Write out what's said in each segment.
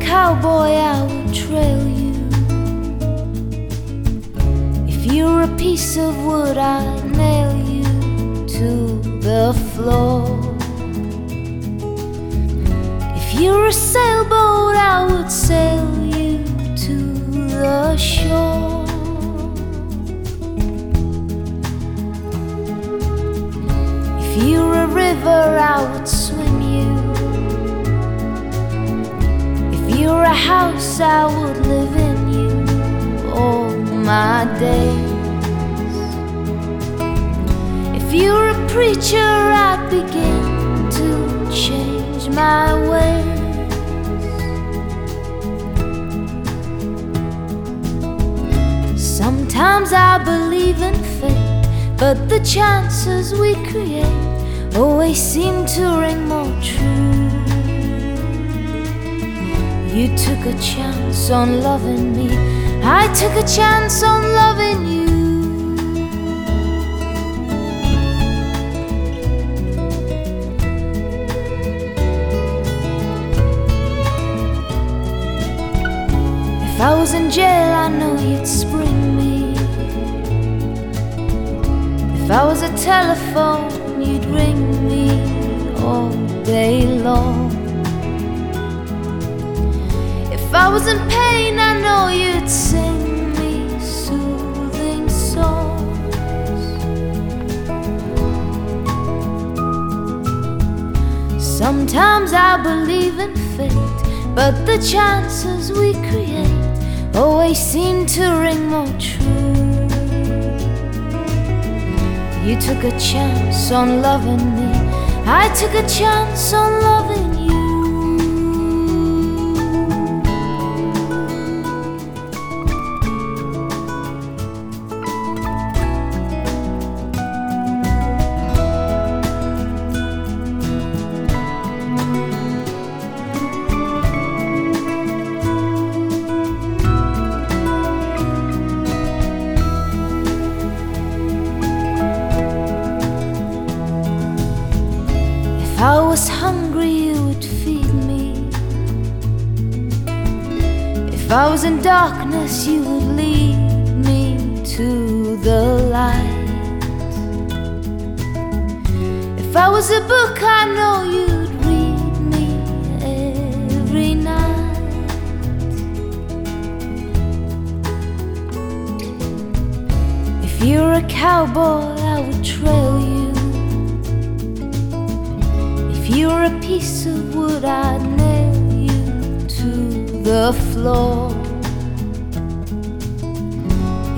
cowboy, I would trail you. If you're a piece of wood, I'd nail you to the floor. If you're a sailboat, I would sail you to the shore. If you're a river, I would live in you all my days. If you're a preacher, I'd begin to change my ways. Sometimes I believe in fate, but the chances we create always seem to took a chance on loving me, I took a chance on loving you. If I was in jail, I know you'd spring me. If I was a telephone, you'd ring me all day long. Was in pain, I know you'd sing me soothing songs. Sometimes I believe in fate, but the chances we create always seem to ring more true. You took a chance on loving me, I took a chance on loving hungry, you would feed me. If I was in darkness, you would lead me to the light. If I was a book, I know you'd read me every night. If you're a cowboy, I would trail you. You're a piece of wood, I'd nail you to the floor.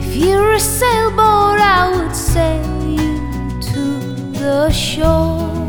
If you're a sailboat, I would sail you to the shore.